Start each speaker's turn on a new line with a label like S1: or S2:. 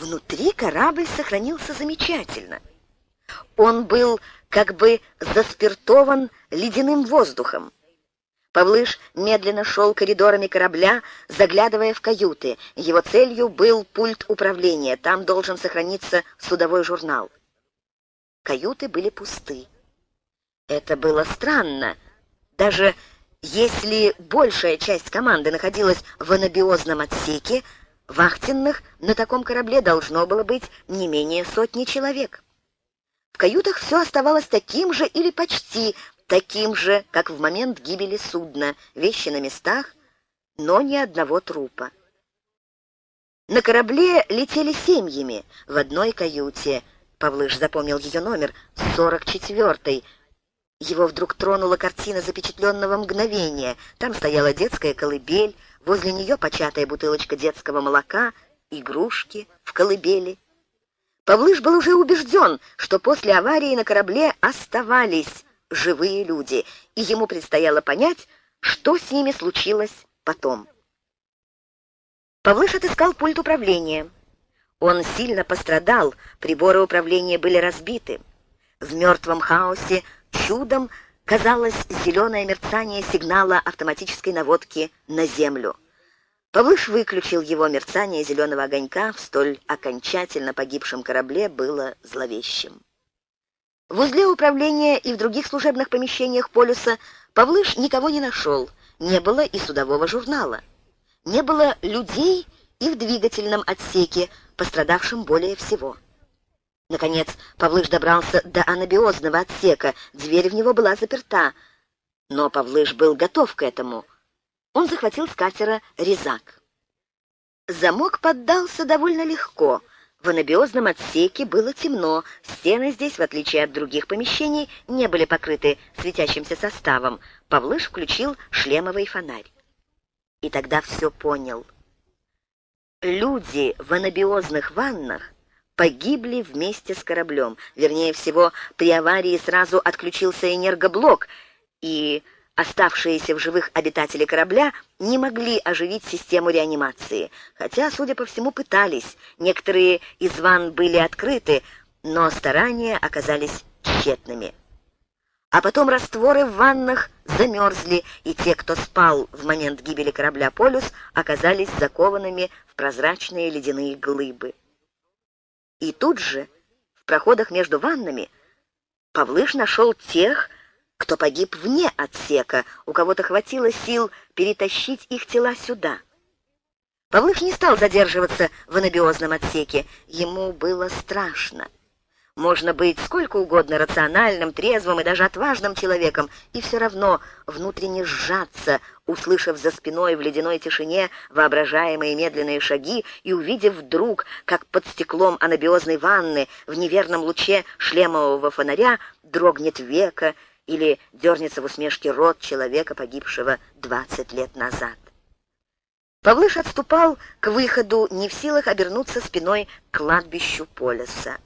S1: Внутри корабль сохранился замечательно. Он был как бы заспиртован ледяным воздухом. Павлыш медленно шел коридорами корабля, заглядывая в каюты. Его целью был пульт управления. Там должен сохраниться судовой журнал. Каюты были пусты. Это было странно. Даже если большая часть команды находилась в анабиозном отсеке, вахтенных на таком корабле должно было быть не менее сотни человек. В каютах все оставалось таким же или почти таким же, как в момент гибели судна, вещи на местах, но ни одного трупа. На корабле летели семьями. В одной каюте, Павлыш запомнил ее номер, 44-й, его вдруг тронула картина запечатленного мгновения. Там стояла детская колыбель, возле нее початая бутылочка детского молока, игрушки в колыбели. Павлыш был уже убежден, что после аварии на корабле оставались живые люди, и ему предстояло понять, что с ними случилось потом. Павлыш отыскал пульт управления. Он сильно пострадал, приборы управления были разбиты. В мертвом хаосе чудом казалось зеленое мерцание сигнала автоматической наводки на землю. Павлыш выключил его мерцание зеленого огонька в столь окончательно погибшем корабле было зловещим. В узле управления и в других служебных помещениях полюса Павлыш никого не нашел, не было и судового журнала. Не было людей и в двигательном отсеке, пострадавшем более всего. Наконец, Павлыш добрался до анабиозного отсека, дверь в него была заперта. Но Павлыш был готов к этому. Он захватил с катера резак. Замок поддался довольно легко — в анабиозном отсеке было темно, стены здесь, в отличие от других помещений, не были покрыты светящимся составом. Павлыш включил шлемовый фонарь. И тогда все понял. Люди в анабиозных ваннах погибли вместе с кораблем. Вернее всего, при аварии сразу отключился энергоблок, и Оставшиеся в живых обитатели корабля не могли оживить систему реанимации, хотя, судя по всему, пытались. Некоторые из ванн были открыты, но старания оказались тщетными. А потом растворы в ваннах замерзли, и те, кто спал в момент гибели корабля «Полюс», оказались закованными в прозрачные ледяные глыбы. И тут же, в проходах между ваннами, Павлыш нашел тех, кто погиб вне отсека, у кого-то хватило сил перетащить их тела сюда. Павлыш не стал задерживаться в анабиозном отсеке. Ему было страшно. Можно быть сколько угодно рациональным, трезвым и даже отважным человеком, и все равно внутренне сжаться, услышав за спиной в ледяной тишине воображаемые медленные шаги и увидев вдруг, как под стеклом анабиозной ванны в неверном луче шлемового фонаря дрогнет века, или дернется в усмешке рот человека, погибшего 20 лет назад. Павлыш отступал к выходу, не в силах обернуться спиной к кладбищу Полиса.